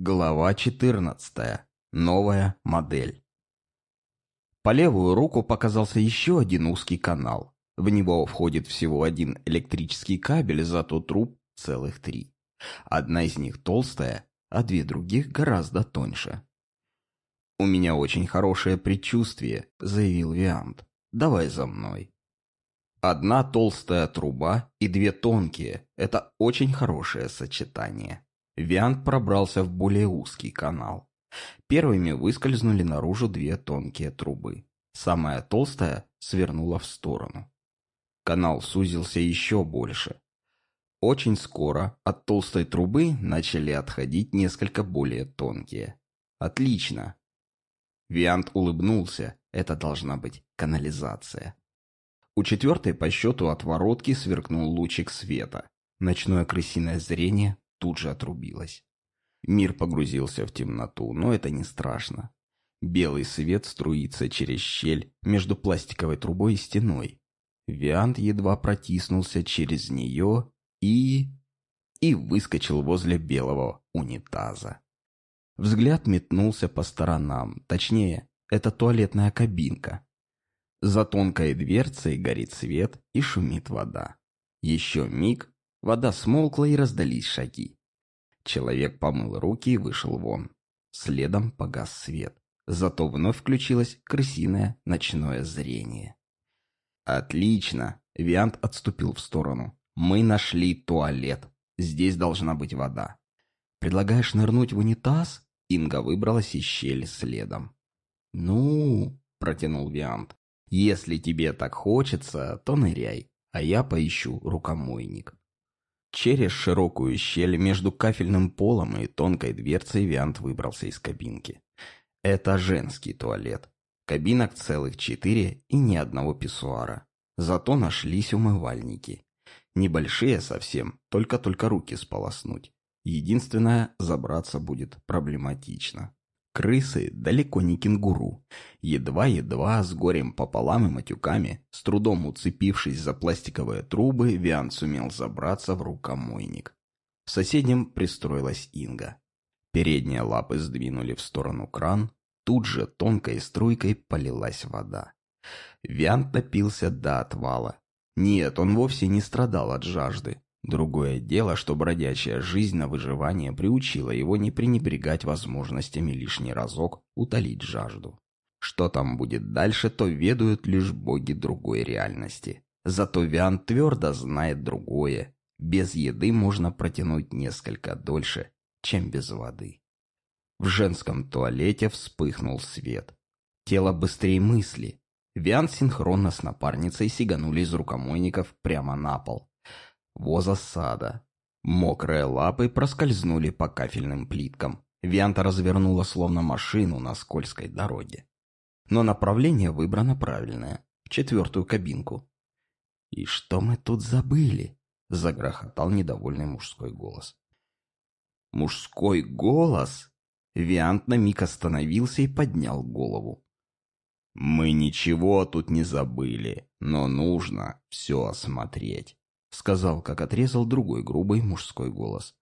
Глава 14. Новая модель. По левую руку показался еще один узкий канал. В него входит всего один электрический кабель, зато труб целых три. Одна из них толстая, а две других гораздо тоньше. «У меня очень хорошее предчувствие», — заявил Виант. «Давай за мной». Одна толстая труба и две тонкие — это очень хорошее сочетание. Виант пробрался в более узкий канал. Первыми выскользнули наружу две тонкие трубы. Самая толстая свернула в сторону. Канал сузился еще больше. Очень скоро от толстой трубы начали отходить несколько более тонкие. Отлично. Виант улыбнулся. Это должна быть канализация. У четвертой по счету отворотки сверкнул лучик света. Ночное крысиное зрение тут же отрубилось. Мир погрузился в темноту, но это не страшно. Белый свет струится через щель между пластиковой трубой и стеной. Виант едва протиснулся через нее и... и выскочил возле белого унитаза. Взгляд метнулся по сторонам, точнее, это туалетная кабинка. За тонкой дверцей горит свет и шумит вода. Еще миг, вода смолкла и раздались шаги. Человек помыл руки и вышел вон. Следом погас свет. Зато вновь включилось крысиное ночное зрение. «Отлично!» — Виант отступил в сторону. «Мы нашли туалет. Здесь должна быть вода». «Предлагаешь нырнуть в унитаз?» Инга выбралась из щели следом. «Ну...» — протянул Виант. «Если тебе так хочется, то ныряй, а я поищу рукомойник». Через широкую щель между кафельным полом и тонкой дверцей Виант выбрался из кабинки. Это женский туалет. Кабинок целых четыре и ни одного писсуара. Зато нашлись умывальники. Небольшие совсем, только-только руки сполоснуть. Единственное, забраться будет проблематично. Крысы далеко не кенгуру. Едва-едва, с горем пополам и матюками, с трудом уцепившись за пластиковые трубы, Виан сумел забраться в рукомойник. В соседнем пристроилась Инга. Передние лапы сдвинули в сторону кран, тут же тонкой струйкой полилась вода. Виан напился до отвала. Нет, он вовсе не страдал от жажды. Другое дело, что бродячая жизнь на выживание приучила его не пренебрегать возможностями лишний разок утолить жажду. Что там будет дальше, то ведают лишь боги другой реальности. Зато Виан твердо знает другое. Без еды можно протянуть несколько дольше, чем без воды. В женском туалете вспыхнул свет. Тело быстрее мысли. Виан синхронно с напарницей сиганули из рукомойников прямо на пол воза сада. Мокрые лапы проскользнули по кафельным плиткам. Вианта развернула словно машину на скользкой дороге. Но направление выбрано правильное, в четвертую кабинку. «И что мы тут забыли?» — загрохотал недовольный мужской голос. «Мужской голос?» Виант на миг остановился и поднял голову. «Мы ничего тут не забыли, но нужно все осмотреть». — сказал, как отрезал другой грубый мужской голос.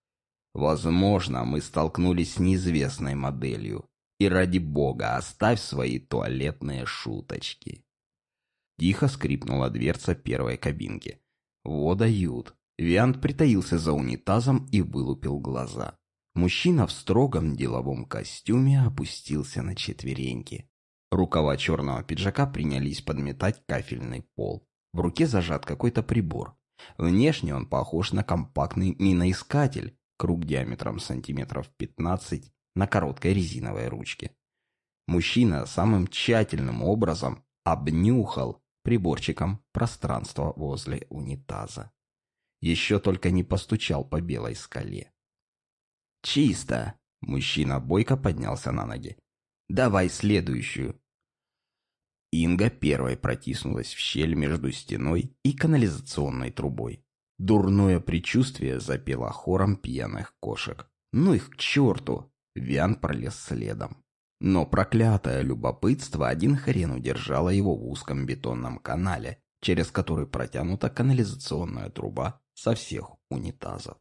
«Возможно, мы столкнулись с неизвестной моделью. И ради бога, оставь свои туалетные шуточки». Тихо скрипнула дверца первой кабинки. «Во дают». Виант притаился за унитазом и вылупил глаза. Мужчина в строгом деловом костюме опустился на четвереньки. Рукава черного пиджака принялись подметать кафельный пол. В руке зажат какой-то прибор. Внешне он похож на компактный миноискатель, круг диаметром сантиметров 15 на короткой резиновой ручке. Мужчина самым тщательным образом обнюхал приборчиком пространство возле унитаза. Еще только не постучал по белой скале. «Чисто!» — мужчина бойко поднялся на ноги. «Давай следующую!» Инга первой протиснулась в щель между стеной и канализационной трубой. Дурное предчувствие запело хором пьяных кошек. Ну их к черту! Виан пролез следом. Но проклятое любопытство один хрен удержало его в узком бетонном канале, через который протянута канализационная труба со всех унитазов.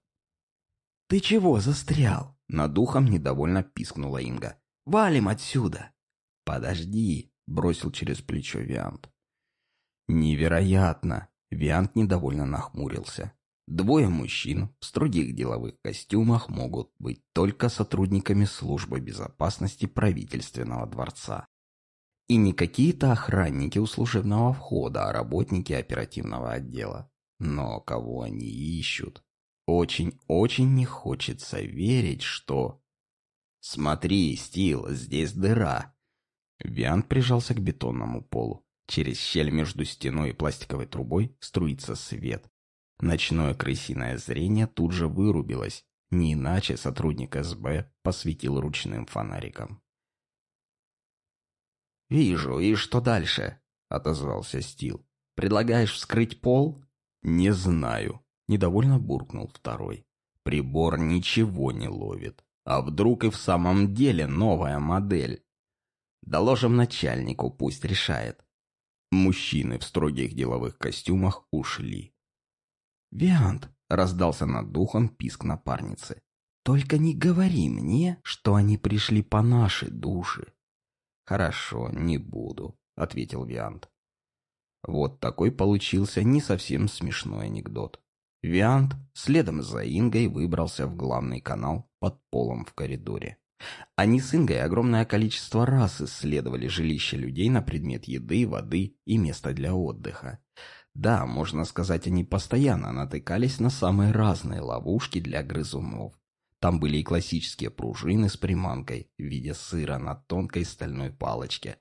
«Ты чего застрял?» Над ухом недовольно пискнула Инга. «Валим отсюда!» «Подожди!» — бросил через плечо Виант. «Невероятно!» — Виант недовольно нахмурился. Двое мужчин в строгих деловых костюмах могут быть только сотрудниками службы безопасности правительственного дворца. И не какие-то охранники у служебного входа, а работники оперативного отдела. Но кого они ищут? Очень-очень не хочется верить, что... «Смотри, Стил, здесь дыра!» Виан прижался к бетонному полу. Через щель между стеной и пластиковой трубой струится свет. Ночное крысиное зрение тут же вырубилось. Не иначе сотрудник СБ посветил ручным фонариком. «Вижу, и что дальше?» — отозвался Стил. «Предлагаешь вскрыть пол?» «Не знаю», Недовольно буркнул второй. Прибор ничего не ловит. А вдруг и в самом деле новая модель? Доложим начальнику, пусть решает. Мужчины в строгих деловых костюмах ушли. «Виант!» — раздался над духом писк напарницы. «Только не говори мне, что они пришли по нашей душе». «Хорошо, не буду», — ответил Виант. Вот такой получился не совсем смешной анекдот. Виант следом за Ингой выбрался в главный канал под полом в коридоре. Они с Ингой огромное количество раз исследовали жилища людей на предмет еды, воды и места для отдыха. Да, можно сказать, они постоянно натыкались на самые разные ловушки для грызунов. Там были и классические пружины с приманкой в виде сыра на тонкой стальной палочке,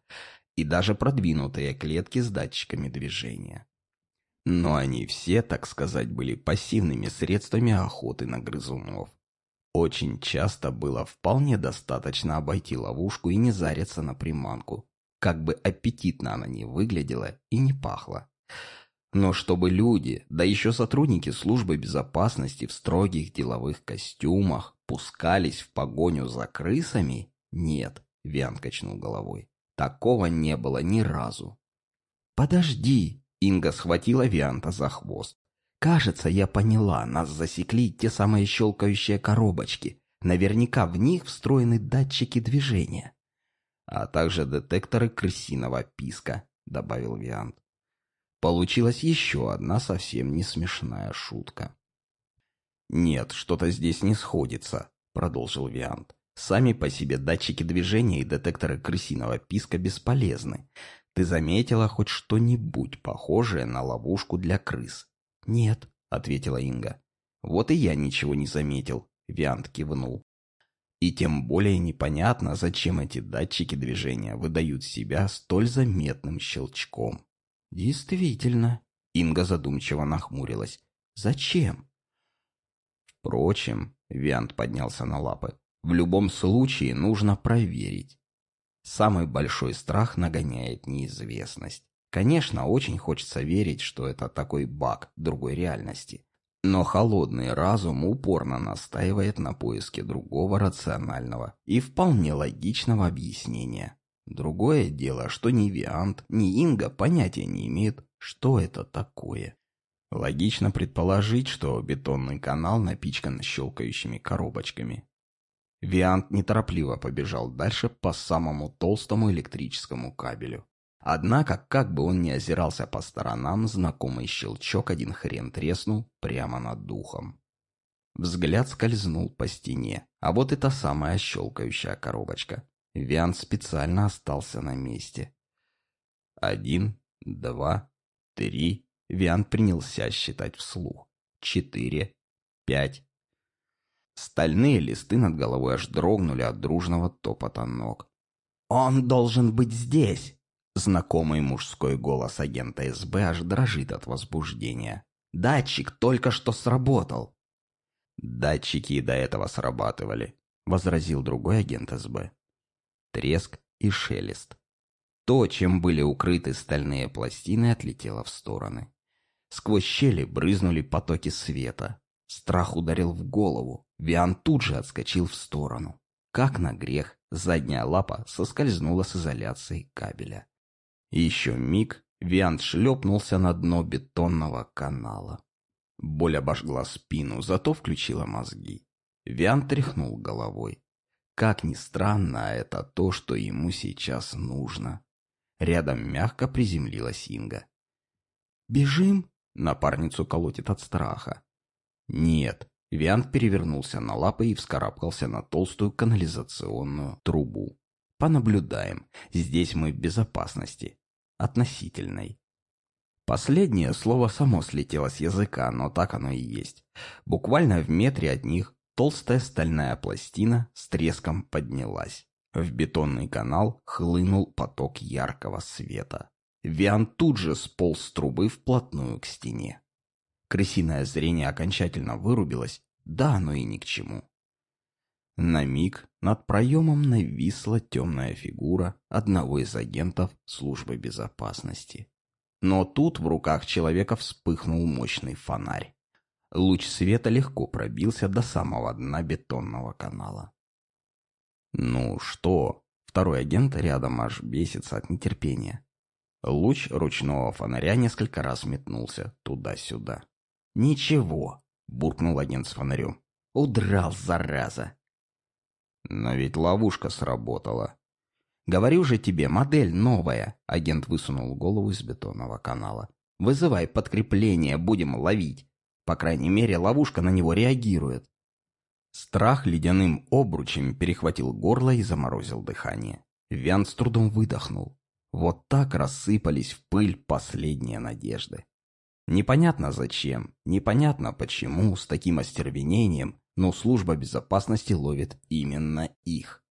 и даже продвинутые клетки с датчиками движения. Но они все, так сказать, были пассивными средствами охоты на грызунов. Очень часто было вполне достаточно обойти ловушку и не зариться на приманку, как бы аппетитно она ни выглядела и не пахла. Но чтобы люди, да еще сотрудники службы безопасности в строгих деловых костюмах, пускались в погоню за крысами, нет, Виан качнул головой. Такого не было ни разу. «Подожди!» Инга схватила Вианта за хвост. «Кажется, я поняла, нас засекли те самые щелкающие коробочки. Наверняка в них встроены датчики движения». «А также детекторы крысиного писка», — добавил Виант. Получилась еще одна совсем не смешная шутка. «Нет, что-то здесь не сходится», — продолжил Виант. «Сами по себе датчики движения и детекторы крысиного писка бесполезны. Ты заметила хоть что-нибудь похожее на ловушку для крыс? Нет, ответила Инга. Вот и я ничего не заметил, Виант кивнул. И тем более непонятно, зачем эти датчики движения выдают себя столь заметным щелчком. Действительно, Инга задумчиво нахмурилась. Зачем? Впрочем, Виант поднялся на лапы. В любом случае нужно проверить. Самый большой страх нагоняет неизвестность. Конечно, очень хочется верить, что это такой баг другой реальности. Но холодный разум упорно настаивает на поиске другого рационального и вполне логичного объяснения. Другое дело, что ни Виант, ни Инга понятия не имеют, что это такое. Логично предположить, что бетонный канал напичкан щелкающими коробочками. Виант неторопливо побежал дальше по самому толстому электрическому кабелю. Однако, как бы он ни озирался по сторонам, знакомый щелчок один хрен треснул прямо над духом. Взгляд скользнул по стене, а вот и та самая щелкающая коробочка. Виант специально остался на месте. Один, два, три. Виант принялся считать вслух. Четыре, пять, Стальные листы над головой аж дрогнули от дружного топота ног. «Он должен быть здесь!» Знакомый мужской голос агента СБ аж дрожит от возбуждения. «Датчик только что сработал!» «Датчики и до этого срабатывали», — возразил другой агент СБ. Треск и шелест. То, чем были укрыты стальные пластины, отлетело в стороны. Сквозь щели брызнули потоки света. Страх ударил в голову. Виан тут же отскочил в сторону. Как на грех, задняя лапа соскользнула с изоляции кабеля. Еще миг Виан шлепнулся на дно бетонного канала. Боль обожгла спину, зато включила мозги. Виан тряхнул головой. Как ни странно, это то, что ему сейчас нужно. Рядом мягко приземлилась Инга. «Бежим?» — напарницу колотит от страха. «Нет». Виант перевернулся на лапы и вскарабкался на толстую канализационную трубу. «Понаблюдаем. Здесь мы в безопасности. Относительной». Последнее слово само слетело с языка, но так оно и есть. Буквально в метре от них толстая стальная пластина с треском поднялась. В бетонный канал хлынул поток яркого света. Виан тут же сполз с трубы вплотную к стене. Крысиное зрение окончательно вырубилось, да оно и ни к чему. На миг над проемом нависла темная фигура одного из агентов службы безопасности. Но тут в руках человека вспыхнул мощный фонарь. Луч света легко пробился до самого дна бетонного канала. «Ну что?» Второй агент рядом аж бесится от нетерпения. Луч ручного фонаря несколько раз метнулся туда-сюда. «Ничего», — буркнул агент с фонарем. «Удрал, зараза!» «Но ведь ловушка сработала». «Говорю же тебе, модель новая», — агент высунул голову из бетонного канала. «Вызывай подкрепление, будем ловить. По крайней мере, ловушка на него реагирует». Страх ледяным обручем перехватил горло и заморозил дыхание. Вян с трудом выдохнул. Вот так рассыпались в пыль последние надежды. Непонятно зачем, непонятно почему, с таким остервенением, но служба безопасности ловит именно их.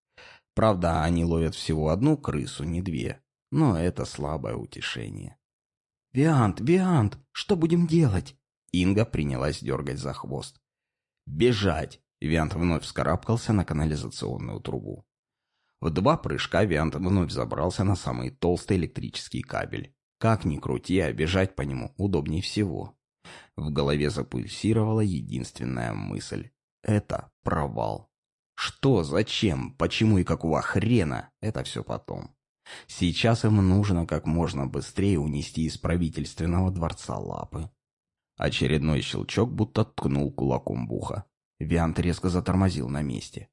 Правда, они ловят всего одну крысу, не две, но это слабое утешение. «Виант, Виант, что будем делать?» Инга принялась дергать за хвост. «Бежать!» Виант вновь вскарабкался на канализационную трубу. В два прыжка Виант вновь забрался на самый толстый электрический кабель. Как ни крути, а бежать по нему удобнее всего. В голове запульсировала единственная мысль. Это провал. Что, зачем, почему и какого хрена, это все потом. Сейчас им нужно как можно быстрее унести из правительственного дворца лапы. Очередной щелчок будто ткнул кулаком в ухо. Виант резко затормозил на месте.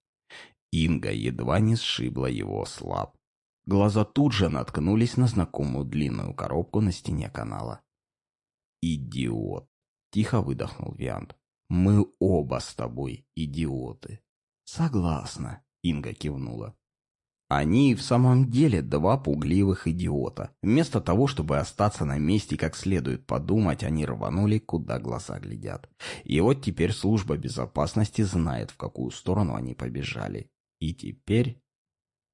Инга едва не сшибла его слаб. Глаза тут же наткнулись на знакомую длинную коробку на стене канала. «Идиот!» — тихо выдохнул Виант. «Мы оба с тобой идиоты». «Согласна», — Инга кивнула. Они в самом деле два пугливых идиота. Вместо того, чтобы остаться на месте как следует подумать, они рванули, куда глаза глядят. И вот теперь служба безопасности знает, в какую сторону они побежали. И теперь...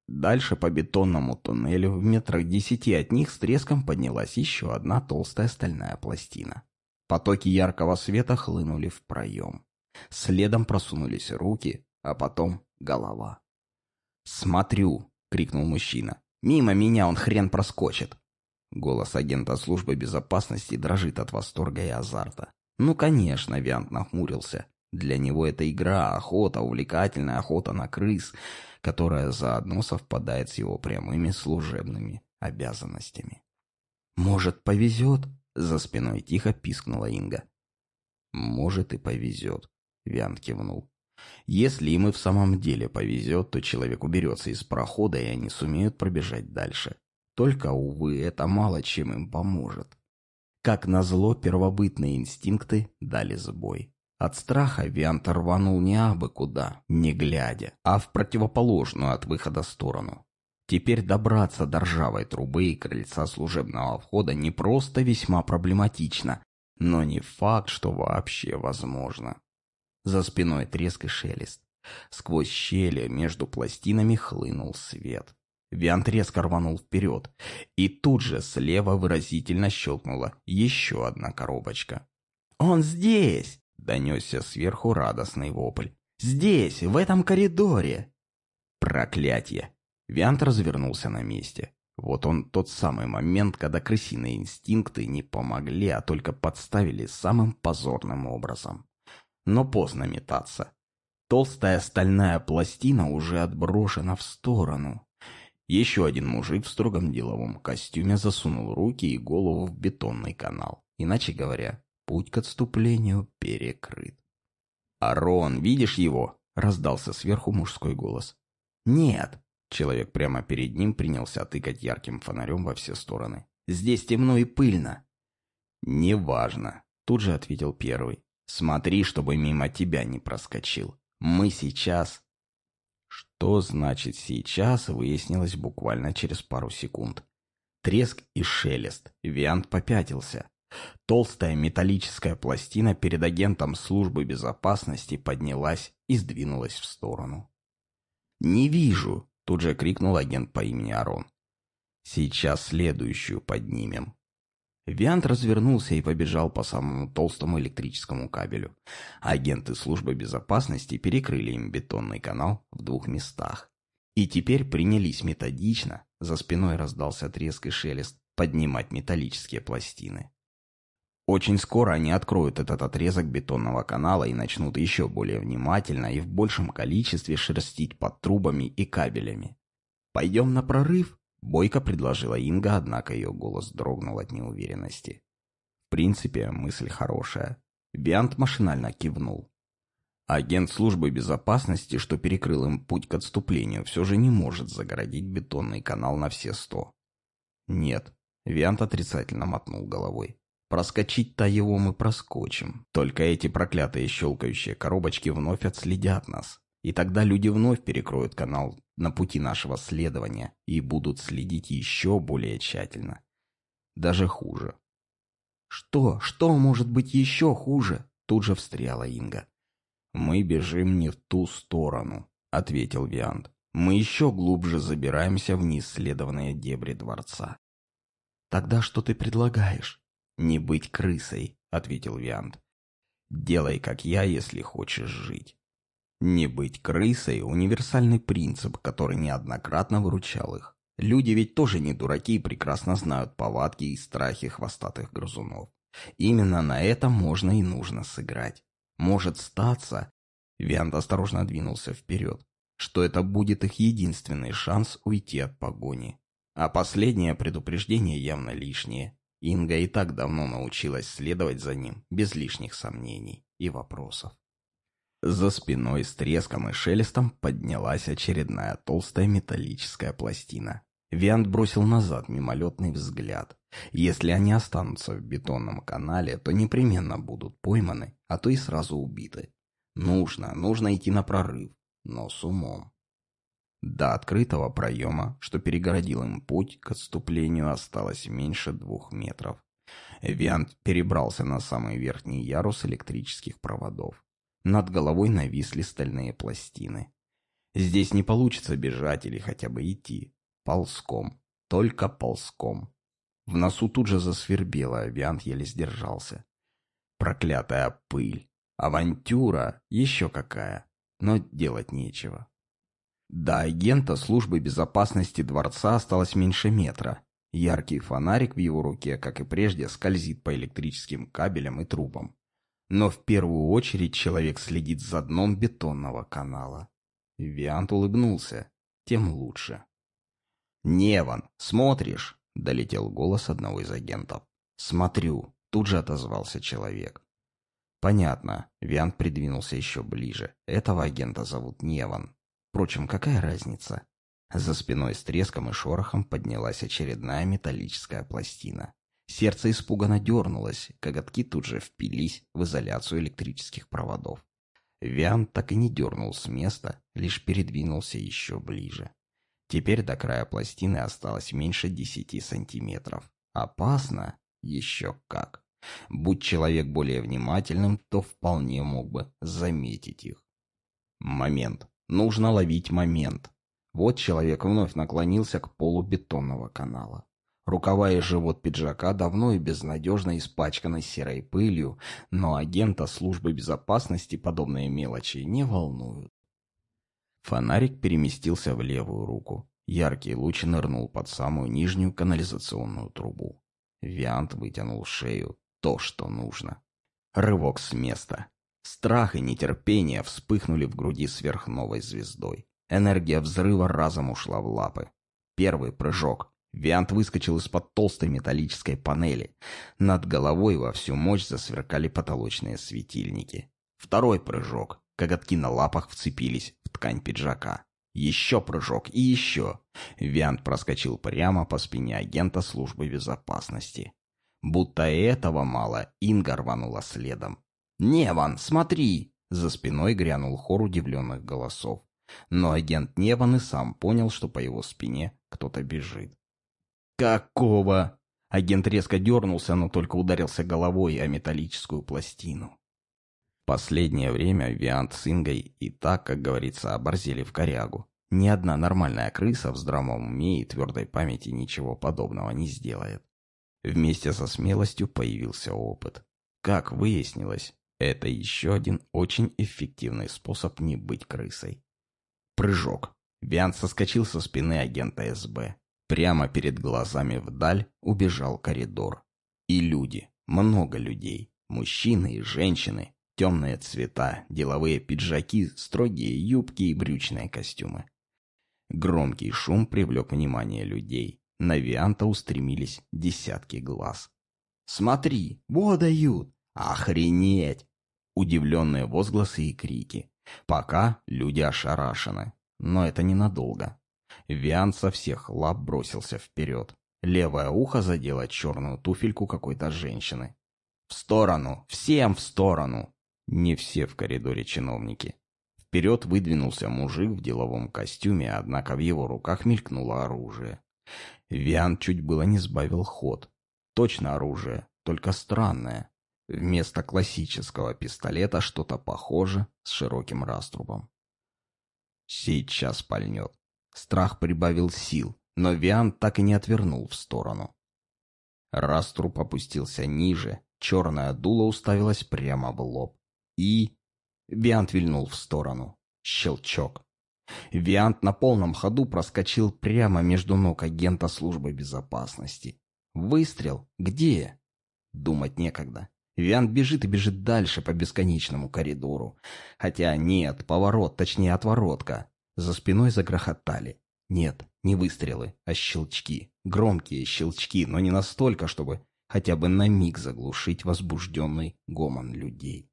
Дальше по бетонному туннелю в метрах десяти от них с треском поднялась еще одна толстая стальная пластина. Потоки яркого света хлынули в проем. Следом просунулись руки, а потом голова. «Смотрю!» — крикнул мужчина. «Мимо меня он хрен проскочит!» Голос агента службы безопасности дрожит от восторга и азарта. Ну, конечно, Виант нахмурился. Для него это игра, охота, увлекательная охота на крыс, которая заодно совпадает с его прямыми служебными обязанностями. «Может, повезет?» — за спиной тихо пискнула Инга. «Может, и повезет», — Виант кивнул. Если им и в самом деле повезет, то человек уберется из прохода, и они сумеют пробежать дальше. Только, увы, это мало чем им поможет. Как назло, первобытные инстинкты дали сбой. От страха Виант рванул не абы куда, не глядя, а в противоположную от выхода сторону. Теперь добраться до ржавой трубы и крыльца служебного входа не просто весьма проблематично, но не факт, что вообще возможно. За спиной треск и шелест. Сквозь щели между пластинами хлынул свет. Виант резко рванул вперед, и тут же слева выразительно щелкнула еще одна коробочка. «Он здесь!» — донесся сверху радостный вопль. «Здесь, в этом коридоре!» Проклятье! Виант развернулся на месте. Вот он тот самый момент, когда крысиные инстинкты не помогли, а только подставили самым позорным образом но поздно метаться. Толстая стальная пластина уже отброшена в сторону. Еще один мужик в строгом деловом костюме засунул руки и голову в бетонный канал. Иначе говоря, путь к отступлению перекрыт. «Арон, видишь его?» раздался сверху мужской голос. «Нет!» Человек прямо перед ним принялся тыкать ярким фонарем во все стороны. «Здесь темно и пыльно!» «Неважно», — тут же ответил первый. «Смотри, чтобы мимо тебя не проскочил. Мы сейчас...» Что значит «сейчас» выяснилось буквально через пару секунд. Треск и шелест. Виант попятился. Толстая металлическая пластина перед агентом службы безопасности поднялась и сдвинулась в сторону. «Не вижу!» — тут же крикнул агент по имени Арон. «Сейчас следующую поднимем». Виант развернулся и побежал по самому толстому электрическому кабелю. Агенты службы безопасности перекрыли им бетонный канал в двух местах. И теперь принялись методично, за спиной раздался треск и шелест, поднимать металлические пластины. Очень скоро они откроют этот отрезок бетонного канала и начнут еще более внимательно и в большем количестве шерстить под трубами и кабелями. «Пойдем на прорыв?» — бойко предложила Инга, однако ее голос дрогнул от неуверенности. В принципе, мысль хорошая. Биант машинально кивнул. Агент службы безопасности, что перекрыл им путь к отступлению, все же не может загородить бетонный канал на все сто. Нет, Виант отрицательно мотнул головой. Проскочить-то его мы проскочим. Только эти проклятые щелкающие коробочки вновь отследят нас. И тогда люди вновь перекроют канал на пути нашего следования и будут следить еще более тщательно. Даже хуже. «Что? Что может быть еще хуже?» Тут же встряла Инга. «Мы бежим не в ту сторону», — ответил Виант. «Мы еще глубже забираемся в неисследованные дебри дворца». «Тогда что ты предлагаешь?» «Не быть крысой», — ответил Виант. «Делай, как я, если хочешь жить». Не быть крысой – универсальный принцип, который неоднократно выручал их. Люди ведь тоже не дураки и прекрасно знают повадки и страхи хвостатых грызунов. Именно на это можно и нужно сыграть. Может статься, Виант осторожно двинулся вперед, что это будет их единственный шанс уйти от погони. А последнее предупреждение явно лишнее. Инга и так давно научилась следовать за ним, без лишних сомнений и вопросов. За спиной с треском и шелестом поднялась очередная толстая металлическая пластина. Виант бросил назад мимолетный взгляд. Если они останутся в бетонном канале, то непременно будут пойманы, а то и сразу убиты. Нужно, нужно идти на прорыв, но с умом. До открытого проема, что перегородил им путь к отступлению, осталось меньше двух метров. Виант перебрался на самый верхний ярус электрических проводов. Над головой нависли стальные пластины. Здесь не получится бежать или хотя бы идти. Ползком. Только ползком. В носу тут же засвербело, а Виант еле сдержался. Проклятая пыль. Авантюра еще какая. Но делать нечего. До агента службы безопасности дворца осталось меньше метра. Яркий фонарик в его руке, как и прежде, скользит по электрическим кабелям и трубам. Но в первую очередь человек следит за дном бетонного канала. Виант улыбнулся. Тем лучше. «Неван, смотришь?» — долетел голос одного из агентов. «Смотрю», — тут же отозвался человек. «Понятно». Виант придвинулся еще ближе. Этого агента зовут Неван. Впрочем, какая разница? За спиной с треском и шорохом поднялась очередная металлическая пластина. Сердце испуганно дернулось, коготки тут же впились в изоляцию электрических проводов. Виан так и не дернул с места, лишь передвинулся еще ближе. Теперь до края пластины осталось меньше десяти сантиметров. Опасно? Еще как. Будь человек более внимательным, то вполне мог бы заметить их. Момент. Нужно ловить момент. Вот человек вновь наклонился к полу бетонного канала. Рукава и живот пиджака давно и безнадежно испачканы серой пылью, но агента службы безопасности подобные мелочи не волнуют. Фонарик переместился в левую руку. Яркий луч нырнул под самую нижнюю канализационную трубу. Виант вытянул шею. То, что нужно. Рывок с места. Страх и нетерпение вспыхнули в груди сверхновой звездой. Энергия взрыва разом ушла в лапы. Первый прыжок. Виант выскочил из-под толстой металлической панели. Над головой во всю мощь засверкали потолочные светильники. Второй прыжок. Коготки на лапах вцепились в ткань пиджака. Еще прыжок и еще. Виант проскочил прямо по спине агента службы безопасности. Будто этого мало, Инга рванула следом. «Неван, смотри!» За спиной грянул хор удивленных голосов. Но агент Неван и сам понял, что по его спине кто-то бежит. «Какого?» Агент резко дернулся, но только ударился головой о металлическую пластину. Последнее время Виант с Ингой и так, как говорится, оборзели в корягу. Ни одна нормальная крыса в здравом уме и твердой памяти ничего подобного не сделает. Вместе со смелостью появился опыт. Как выяснилось, это еще один очень эффективный способ не быть крысой. Прыжок. Виант соскочил со спины агента СБ. Прямо перед глазами вдаль убежал коридор. И люди, много людей, мужчины и женщины, темные цвета, деловые пиджаки, строгие юбки и брючные костюмы. Громкий шум привлек внимание людей. На Вианта устремились десятки глаз. «Смотри, вот дают! Охренеть!» Удивленные возгласы и крики. Пока люди ошарашены. Но это ненадолго. Виан со всех лап бросился вперед. Левое ухо задело черную туфельку какой-то женщины. «В сторону! Всем в сторону!» Не все в коридоре чиновники. Вперед выдвинулся мужик в деловом костюме, однако в его руках мелькнуло оружие. Виан чуть было не сбавил ход. Точно оружие, только странное. Вместо классического пистолета что-то похоже с широким раструбом. Сейчас пальнет. Страх прибавил сил, но Виан так и не отвернул в сторону. Раструб опустился ниже, черное дуло уставилось прямо в лоб. И... Виант вильнул в сторону. Щелчок. Виант на полном ходу проскочил прямо между ног агента службы безопасности. Выстрел? Где? Думать некогда. Виант бежит и бежит дальше по бесконечному коридору. Хотя нет, поворот, точнее отворотка. За спиной загрохотали. Нет, не выстрелы, а щелчки. Громкие щелчки, но не настолько, чтобы хотя бы на миг заглушить возбужденный гомон людей.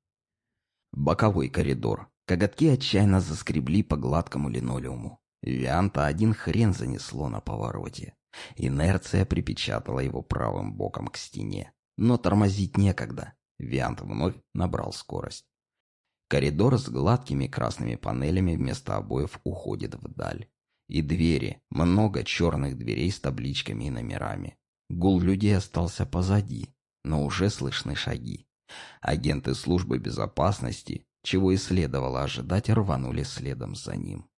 Боковой коридор. Коготки отчаянно заскребли по гладкому линолеуму. Вианта один хрен занесло на повороте. Инерция припечатала его правым боком к стене. Но тормозить некогда. Виант вновь набрал скорость. Коридор с гладкими красными панелями вместо обоев уходит вдаль. И двери, много черных дверей с табличками и номерами. Гул людей остался позади, но уже слышны шаги. Агенты службы безопасности, чего и следовало ожидать, рванули следом за ним.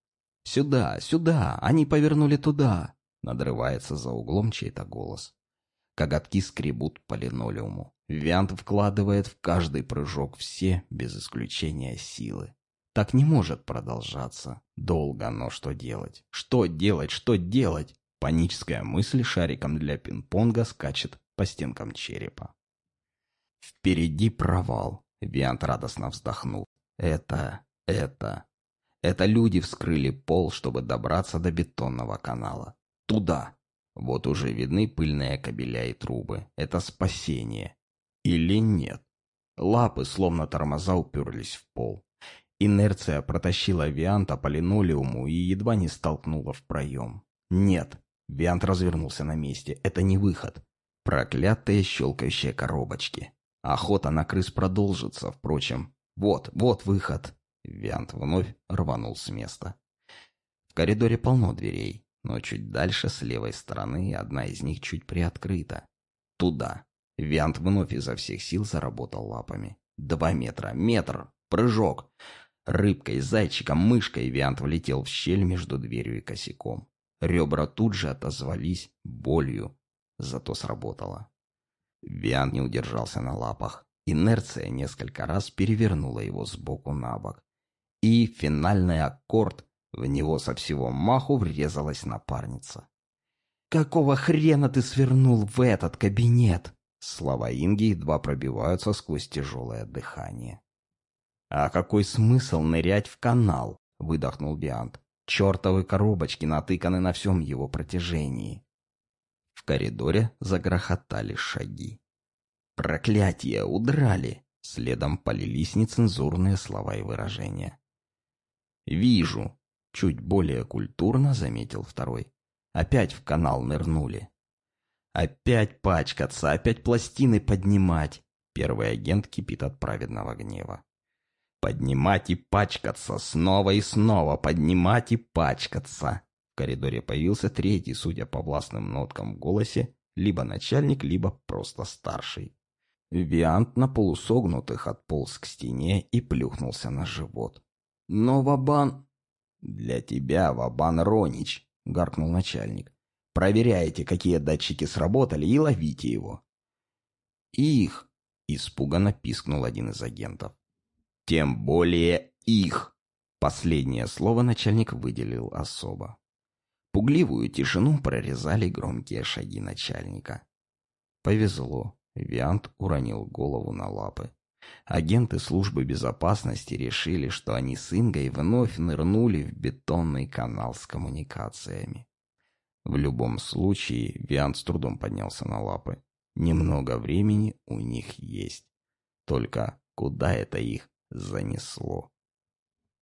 «Сюда, сюда! Они повернули туда!» Надрывается за углом чей-то голос. Коготки скребут по линолеуму. Виант вкладывает в каждый прыжок все, без исключения силы. Так не может продолжаться. Долго, но что делать? Что делать? Что делать? Паническая мысль шариком для пинг-понга скачет по стенкам черепа. Впереди провал. Виант радостно вздохнул. Это... это... Это люди вскрыли пол, чтобы добраться до бетонного канала. Туда. Вот уже видны пыльные кабеля и трубы. Это спасение. Или нет? Лапы, словно тормоза, уперлись в пол. Инерция протащила Вианта по линолеуму и едва не столкнула в проем. Нет. Виант развернулся на месте. Это не выход. Проклятые щелкающие коробочки. Охота на крыс продолжится, впрочем. Вот, вот выход. Виант вновь рванул с места. В коридоре полно дверей, но чуть дальше, с левой стороны, одна из них чуть приоткрыта. Туда. Виант вновь изо всех сил заработал лапами. Два метра, метр, прыжок. Рыбкой, зайчиком, мышкой Виант влетел в щель между дверью и косяком. Ребра тут же отозвались болью, зато сработало. Виан не удержался на лапах. Инерция несколько раз перевернула его сбоку на бок. И финальный аккорд в него со всего маху врезалась напарница. «Какого хрена ты свернул в этот кабинет?» Слова Инги едва пробиваются сквозь тяжелое дыхание. «А какой смысл нырять в канал?» — выдохнул Биант. «Чертовы коробочки натыканы на всем его протяжении». В коридоре загрохотали шаги. «Проклятие! Удрали!» Следом полились нецензурные слова и выражения. «Вижу», — чуть более культурно заметил второй. «Опять в канал нырнули». «Опять пачкаться, опять пластины поднимать!» Первый агент кипит от праведного гнева. «Поднимать и пачкаться, снова и снова, поднимать и пачкаться!» В коридоре появился третий, судя по властным ноткам в голосе, либо начальник, либо просто старший. Виант на полусогнутых отполз к стене и плюхнулся на живот. «Но Вабан...» «Для тебя Вабан Ронич», — гаркнул начальник. «Проверяйте, какие датчики сработали, и ловите его». «Их!» — испуганно пискнул один из агентов. «Тем более их!» Последнее слово начальник выделил особо. Пугливую тишину прорезали громкие шаги начальника. Повезло. Виант уронил голову на лапы. Агенты службы безопасности решили, что они с Ингой вновь нырнули в бетонный канал с коммуникациями. В любом случае, Виант с трудом поднялся на лапы. Немного времени у них есть. Только куда это их занесло?